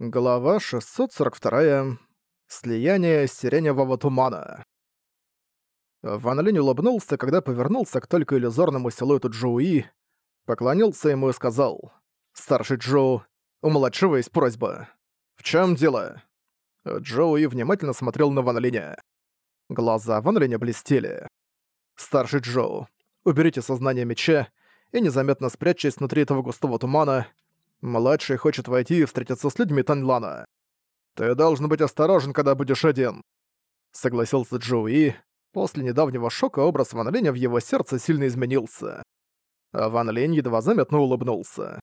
Глава 642. Слияние сиреневого тумана. Ван Линь улыбнулся, когда повернулся к только иллюзорному силуэту Джоуи, поклонился ему и сказал «Старший Джоу, у младшего есть просьба. В чем дело?» Джоуи внимательно смотрел на Ван Линя. Глаза Ван Линя блестели. «Старший Джоу, уберите сознание меча и незаметно спрячьтесь внутри этого густого тумана, Младший хочет войти и встретиться с людьми Таньлана. Ты должен быть осторожен, когда будешь один. Согласился Джоуи. После недавнего шока образ Ван Линя в его сердце сильно изменился. А Ван Линь едва заметно улыбнулся.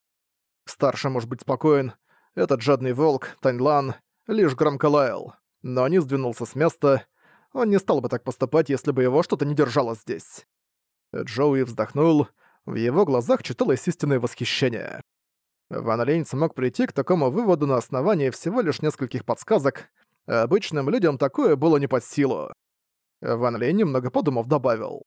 Старший может быть спокоен. Этот жадный волк, Таньлан, лишь громко лаял. Но не сдвинулся с места. Он не стал бы так поступать, если бы его что-то не держало здесь. Джоуи вздохнул. В его глазах читалось истинное восхищение. Ван Линь смог прийти к такому выводу на основании всего лишь нескольких подсказок. Обычным людям такое было не под силу. Ван Линь, немного подумав, добавил.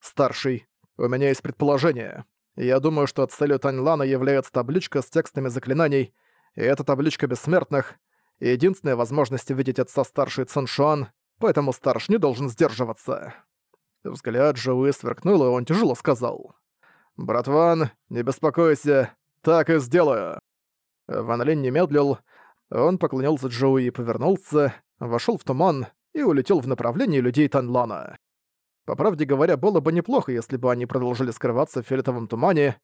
«Старший, у меня есть предположение. Я думаю, что целью Таньлана является табличка с текстами заклинаний, и эта табличка бессмертных — единственная возможность увидеть отца старший Циншуан, поэтому старш не должен сдерживаться». Взгляд Джоуи сверкнул, и он тяжело сказал. «Брат Ван, не беспокойся, «Так и сделаю». Ван Линь не медлил, он поклонился Джоуи и повернулся, вошел в туман и улетел в направлении людей Танлана. По правде говоря, было бы неплохо, если бы они продолжили скрываться в фиолетовом тумане.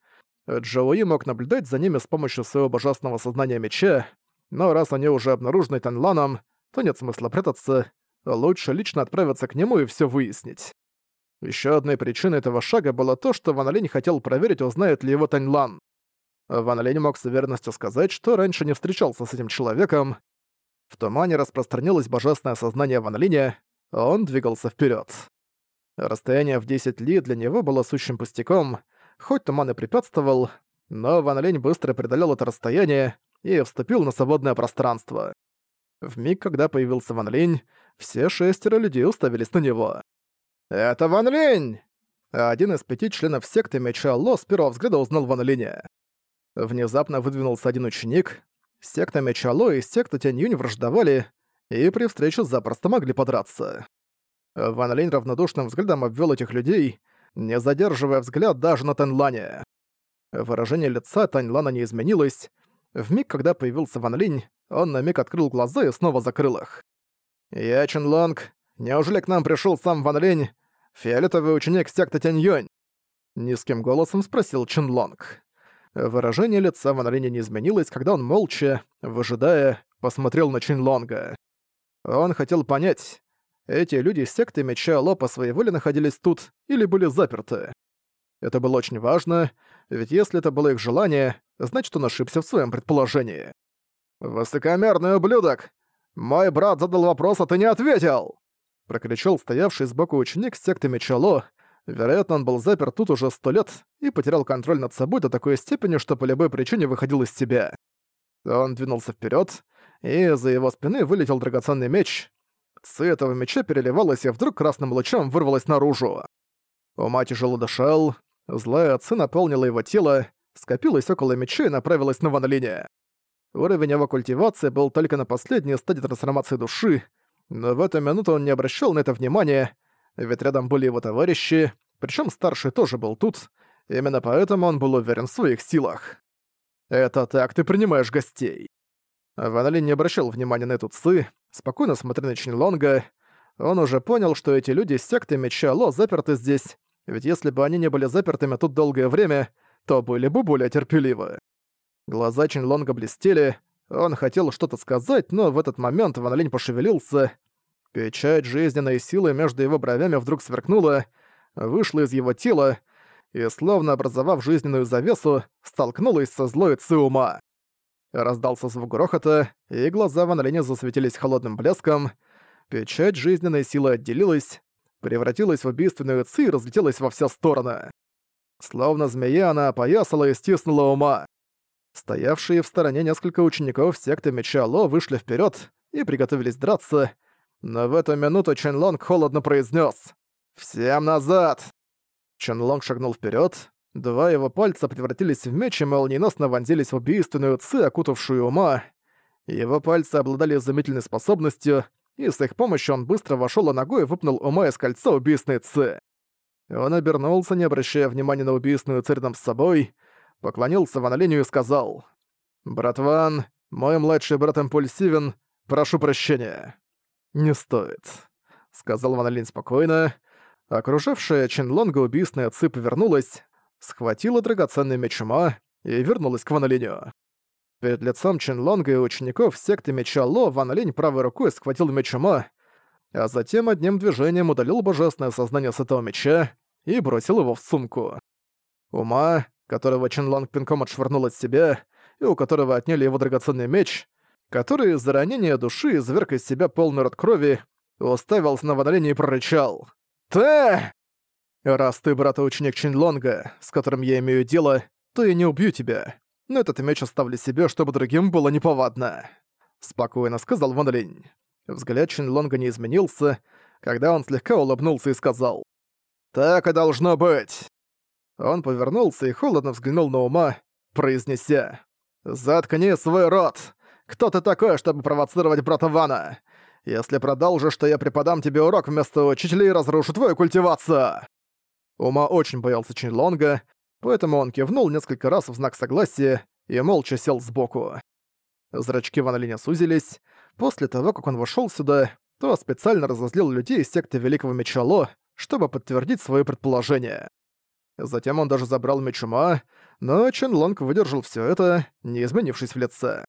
Джоуи мог наблюдать за ними с помощью своего божественного сознания меча, но раз они уже обнаружены Танланом, то нет смысла прятаться, лучше лично отправиться к нему и все выяснить. Еще одной причиной этого шага было то, что Ван Линь хотел проверить, узнает ли его Таньлан. Ван Лень мог с уверенностью сказать, что раньше не встречался с этим человеком. В тумане распространилось божественное сознание Ван Линя, он двигался вперед. Расстояние в 10 ли для него было сущим пустяком, хоть туман и препятствовал, но Ван Лень быстро преодолел это расстояние и вступил на свободное пространство. В миг, когда появился Ван Линь, все шестеро людей уставились на него. «Это Ван Линь!» Один из пяти членов секты Меча Ло с первого взгляда узнал Ван Линя. Внезапно выдвинулся один ученик. Секта Мечало и секта Тянь-Юнь враждовали, и при встрече запросто могли подраться. Ван Линь равнодушным взглядом обвел этих людей, не задерживая взгляд даже на Таньлане. Выражение лица Таньлана не изменилось. В миг, когда появился Ван Линь, он на миг открыл глаза и снова закрыл их. «Я Чин Лонг. Неужели к нам пришел сам Ван Линь, фиолетовый ученик секты Тянь-Юнь?» Низким голосом спросил Чин Лонг. Выражение лица Ван Линя не изменилось, когда он молча, выжидая, посмотрел на Чин Лонга. Он хотел понять, эти люди из секты Меча Ло по своей воле находились тут или были заперты. Это было очень важно, ведь если это было их желание, значит он ошибся в своем предположении. «Высокомерный ублюдок! Мой брат задал вопрос, а ты не ответил!» Прокричал стоявший сбоку ученик секты Мечало, Вероятно, он был заперт тут уже сто лет и потерял контроль над собой до такой степени, что по любой причине выходил из себя. Он двинулся вперед, и за его спины вылетел драгоценный меч. Ци этого меча переливалась и вдруг красным лучом вырвалась наружу. Ума тяжело дышал, злая ци наполнила его тело, скопилась около меча и направилась на Ван. Уровень его культивации был только на последней стадии трансформации души, но в эту минуту он не обращал на это внимания, ведь рядом были его товарищи, причем старший тоже был тут, именно поэтому он был уверен в своих силах. «Это так ты принимаешь гостей». Ван не обращал внимания на эту цы, спокойно смотря на Чинлонга. Он уже понял, что эти люди с секты Меча Ло заперты здесь, ведь если бы они не были запертыми тут долгое время, то были бы более терпеливы. Глаза Чинлонга блестели, он хотел что-то сказать, но в этот момент Ван Линь пошевелился, Печать жизненной силы между его бровями вдруг сверкнула, вышла из его тела и, словно образовав жизненную завесу, столкнулась со злой Циума. Раздался звук грохота, и глаза Ван Линя засветились холодным блеском. Печать жизненной силы отделилась, превратилась в убийственную Ци и разлетелась во все стороны. Словно змея она опоясала и стиснула ума. Стоявшие в стороне несколько учеников секты Меча Ло вышли вперед и приготовились драться, но в эту минуту Чен Лонг холодно произнес: «Всем назад!» Чен Лонг шагнул вперед. Два его пальца превратились в меч и молниеносно вонзились в убийственную ци, окутавшую ума. Его пальцы обладали изумительной способностью, и с их помощью он быстро вошел и ногой выпнул ума из кольца убийственной Ци. Он обернулся, не обращая внимания на убийственную цель рядом с собой, поклонился Ван Линю и сказал «Брат Ван, мой младший брат импульсивен, прошу прощения». «Не стоит», — сказал Ван Линь спокойно. Окружавшая Ченлонга убийственная Ци повернулась, схватила драгоценный меч ума и вернулась к Ван Линю. Перед лицом Ченлонга и учеников секты Меча Ло Ван Линь правой рукой схватил меч ума, а затем одним движением удалил божественное сознание с этого меча и бросил его в сумку. Ума, которого Ченлонг пинком отшвырнул от себя, и у которого отняли его драгоценный меч, который из-за ранения души изверг из себя полный рот крови, уставился на Линя и прорычал. «Ты!» «Раз ты брат и ученик Чинлонга, с которым я имею дело, то я не убью тебя но этот меч оставлю себе, чтобы другим было неповадно», — спокойно сказал Ван Линь. Взгляд Чинлонга не изменился, когда он слегка улыбнулся и сказал «Так и должно быть». Он повернулся и холодно взглянул на ума, произнеся «Заткни свой рот! Кто ты такой, чтобы провоцировать брата Вана? Если продолжишь, то я преподам тебе урок вместо учителя и разрушу твою культивацию!» Ума очень боялся Чинлонга, поэтому он кивнул несколько раз в знак согласия и молча сел сбоку. Зрачки Ван Линя сузились. После того, как он вошёл сюда, то специально разозлил людей из секты Великого Меча Ло, чтобы подтвердить свои предположения. Затем он даже забрал меч ума, но Чен Лонг выдержал всё это, не изменившись в лице.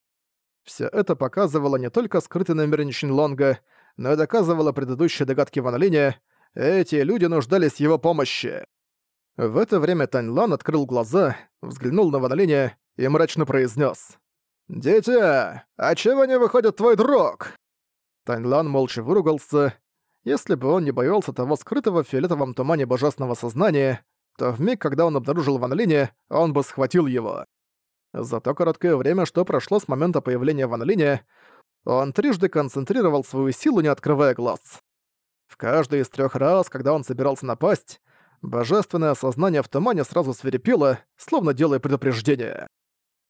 Всё это показывало не только скрытый намерение Чен Лонга, но и доказывало предыдущие догадки Ван Линя, эти люди нуждались в его помощи. В это время Тань Лан открыл глаза, взглянул на Ван Линя и мрачно произнес: «Дитя, а чего не выходит твой друг?» Тань Лан молча выругался. Если бы он не боялся того скрытого в фиолетовом тумане божественного сознания, то в миг, когда он обнаружил Ван Линя, он бы схватил его. За то короткое время, что прошло с момента появления Ван Линя, он трижды концентрировал свою силу, не открывая глаз. В каждый из трех раз, когда он собирался напасть, Божественное сознание в тумане сразу свирепело, словно делая предупреждение.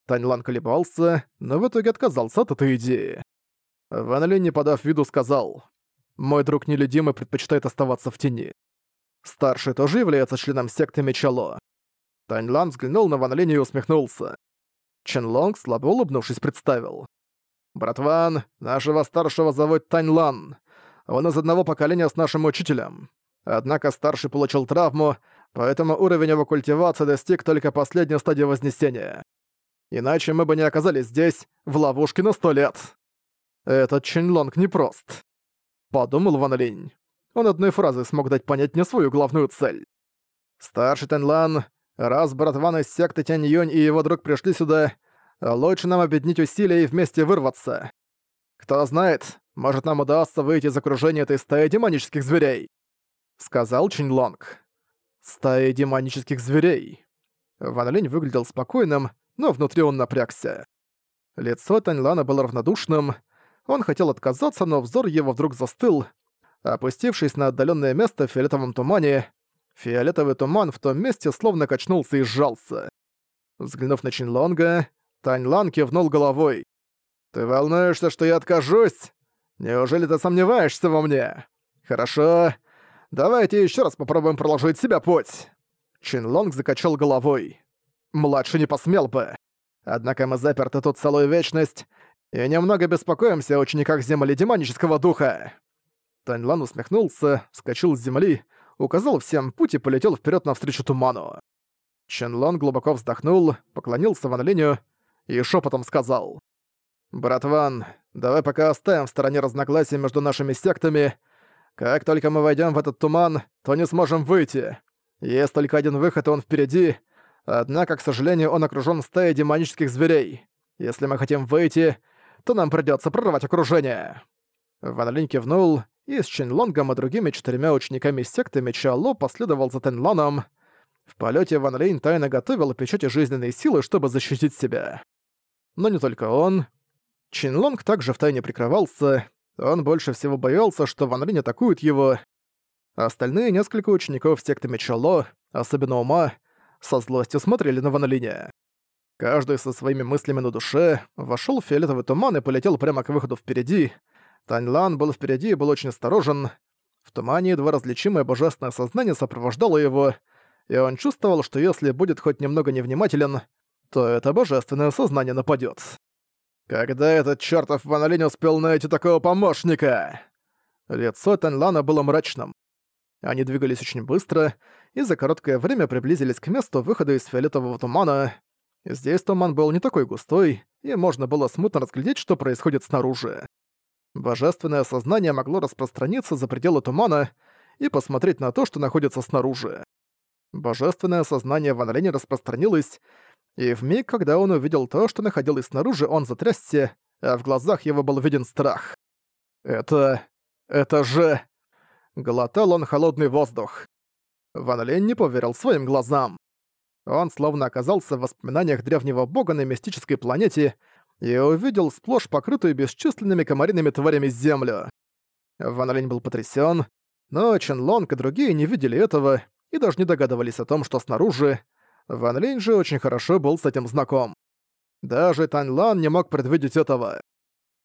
Таньлан колебался, но в итоге отказался от этой идеи. Ван Линь, не подав виду, сказал, «Мой друг нелюдимый предпочитает оставаться в тени. Старший тоже является членом секты Мечало». Таньлан взглянул на Ван Линя и усмехнулся. Чен Лонг, слабо улыбнувшись, представил. «Брат Ван, нашего старшего зовут Таньлан. Он из одного поколения с нашим учителем. Однако старший получил травму, поэтому уровень его культивации достиг только последней стадии Вознесения. Иначе мы бы не оказались здесь, в ловушке на сто лет. Этот Чинлонг непрост. Подумал Ван Линь. Он одной фразой смог дать понять мне свою главную цель. Старший Тенлан, раз брат Ван из секты Тянь Юнь и его друг пришли сюда, лучше нам объединить усилия и вместе вырваться. Кто знает, может нам удастся выйти из окружения этой стаи демонических зверей сказал Чинлонг. «Стая демонических зверей». Ван Линь выглядел спокойным, но внутри он напрягся. Лицо Таньлана было равнодушным. Он хотел отказаться, но взор его вдруг застыл. Опустившись на отдаленное место в фиолетовом тумане, фиолетовый туман в том месте словно качнулся и сжался. Взглянув на Чинлонга, Таньлан кивнул головой. «Ты волнуешься, что я откажусь? Неужели ты сомневаешься во мне? Хорошо, Давайте еще раз попробуем проложить себя путь!» Чин Лонг закачал головой. «Младший не посмел бы. Однако мы заперты тут целую вечность и немного беспокоимся о учениках земли демонического духа». Тань Лан усмехнулся, вскочил с земли, указал всем путь и полетел вперед навстречу туману. Чен Лон глубоко вздохнул, поклонился Ван Линю и шепотом сказал. «Брат Ван, давай пока оставим в стороне разногласия между нашими сектами как только мы войдем в этот туман, то не сможем выйти. Есть только один выход, и он впереди. Однако, к сожалению, он окружен стаей демонических зверей. Если мы хотим выйти, то нам придется прорвать окружение». Ван Линь кивнул, и с Чинлонгом и другими четырьмя учениками секты Меча Ло последовал за Тенлоном. В полете Ван Линь тайно готовил печати жизненной силы, чтобы защитить себя. Но не только он. Чинлонг также втайне прикрывался, он больше всего боялся, что Ван Линь атакует его. Остальные несколько учеников секты Мечало, особенно Ума, со злостью смотрели на Ван Линя. Каждый со своими мыслями на душе вошел в фиолетовый туман и полетел прямо к выходу впереди. Таньлан был впереди и был очень осторожен. В тумане едва различимое божественное сознание сопровождало его, и он чувствовал, что если будет хоть немного невнимателен, то это божественное сознание нападет. Когда этот чертов Ван успел найти такого помощника? Лицо Танлана было мрачным. Они двигались очень быстро и за короткое время приблизились к месту выхода из фиолетового тумана. Здесь туман был не такой густой, и можно было смутно разглядеть, что происходит снаружи. Божественное сознание могло распространиться за пределы тумана и посмотреть на то, что находится снаружи. Божественное сознание Ван Лени распространилось, и в миг, когда он увидел то, что находилось снаружи, он затрясся, а в глазах его был виден страх. «Это... это же...» Глотал он холодный воздух. Ван Лень не поверил своим глазам. Он словно оказался в воспоминаниях древнего бога на мистической планете и увидел сплошь покрытую бесчисленными комариными тварями землю. Ван Лень был потрясен, но Чен Лонг и другие не видели этого и даже не догадывались о том, что снаружи. Ван Линь же очень хорошо был с этим знаком. Даже Тань Лан не мог предвидеть этого.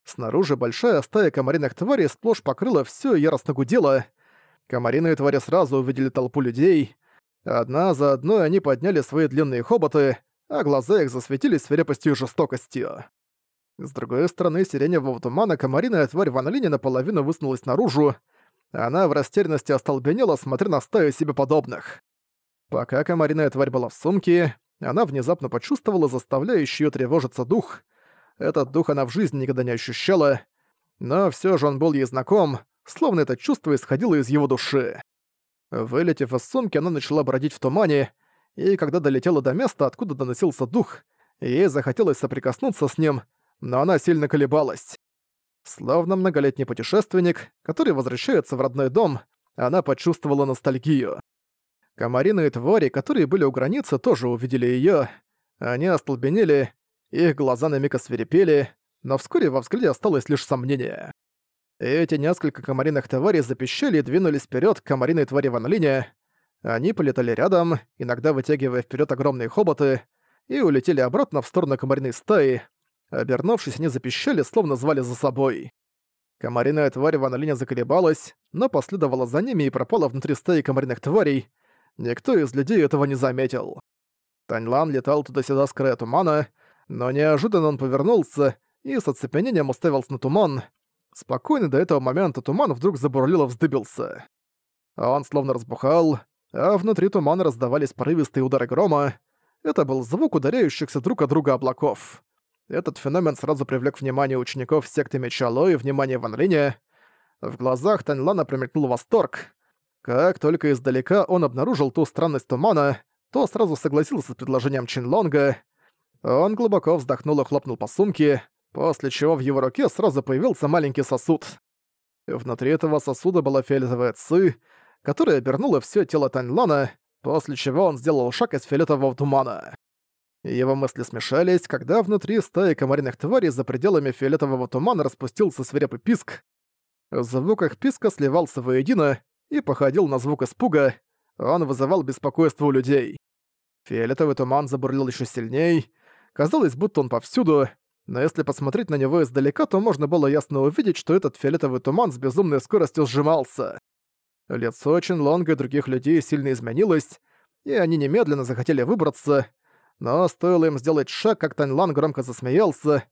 Снаружи большая стая комариных тварей сплошь покрыла всё и яростно гудела. Комариные твари сразу увидели толпу людей. Одна за одной они подняли свои длинные хоботы, а глаза их засветились свирепостью и жестокостью. С другой стороны сиреневого тумана комариная тварь Ван Линя наполовину высунулась наружу, она в растерянности остолбенела, смотря на стаю себе подобных. Пока комариная тварь была в сумке, она внезапно почувствовала заставляющий её тревожиться дух. Этот дух она в жизни никогда не ощущала, но всё же он был ей знаком, словно это чувство исходило из его души. Вылетев из сумки, она начала бродить в тумане, и когда долетела до места, откуда доносился дух, ей захотелось соприкоснуться с ним, но она сильно колебалась. Словно многолетний путешественник, который возвращается в родной дом, она почувствовала ностальгию. Комариные твари, которые были у границы, тоже увидели её. Они остолбенели, их глаза на миг освирепели, но вскоре во взгляде осталось лишь сомнение. Эти несколько комариных тварей запищали и двинулись вперед к комариной твари Ван Линя. Они полетали рядом, иногда вытягивая вперед огромные хоботы, и улетели обратно в сторону комариной стаи, Обернувшись, они запищали, словно звали за собой. Комариная тварь Ван Линя заколебалась, но последовала за ними и пропала внутри стаи комариных тварей. Никто из людей этого не заметил. Таньлан летал туда-сюда с края тумана, но неожиданно он повернулся и с оцепенением уставился на туман. Спокойно до этого момента туман вдруг забурлил и вздыбился. Он словно разбухал, а внутри тумана раздавались порывистые удары грома. Это был звук ударяющихся друг от друга облаков. Этот феномен сразу привлек внимание учеников секты Меча Ло и внимание Ван Линя. В глазах Таньлана промелькнул восторг. Как только издалека он обнаружил ту странность тумана, то сразу согласился с предложением Чинлонга. Он глубоко вздохнул и хлопнул по сумке, после чего в его руке сразу появился маленький сосуд. Внутри этого сосуда была фиолетовая ци, которая обернула все тело Таньлана, после чего он сделал шаг из фиолетового тумана. Его мысли смешались, когда внутри стаи комариных тварей за пределами фиолетового тумана распустился свирепый писк. Звук их писка сливался воедино и походил на звук испуга, он вызывал беспокойство у людей. Фиолетовый туман забурлил еще сильней, казалось, будто он повсюду, но если посмотреть на него издалека, то можно было ясно увидеть, что этот фиолетовый туман с безумной скоростью сжимался. Лицо Чинлонга и других людей сильно изменилось, и они немедленно захотели выбраться, но стоило им сделать шаг, как Таньлан громко засмеялся.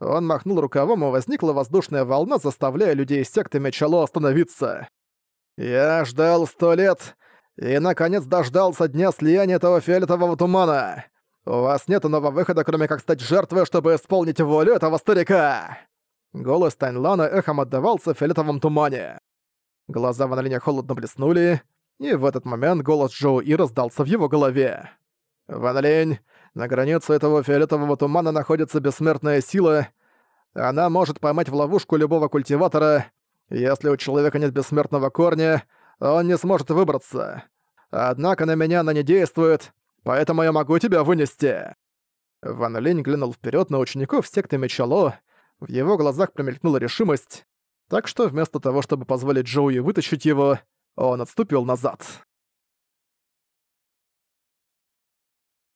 Он махнул рукавом, и возникла воздушная волна, заставляя людей из секты Мечало остановиться. «Я ждал сто лет, и, наконец, дождался дня слияния этого фиолетового тумана. У вас нет иного выхода, кроме как стать жертвой, чтобы исполнить волю этого старика!» Голос Таньлана эхом отдавался в фиолетовом тумане. Глаза Ван холодно блеснули, и в этот момент голос Джоу И раздался в его голове. «Ван Лень, на границе этого фиолетового тумана находится бессмертная сила. Она может поймать в ловушку любого культиватора. Если у человека нет бессмертного корня, он не сможет выбраться. Однако на меня она не действует, поэтому я могу тебя вынести». Ван Линь глянул вперед на учеников секты Мечало. В его глазах промелькнула решимость. Так что вместо того, чтобы позволить Джоуи вытащить его, он отступил назад.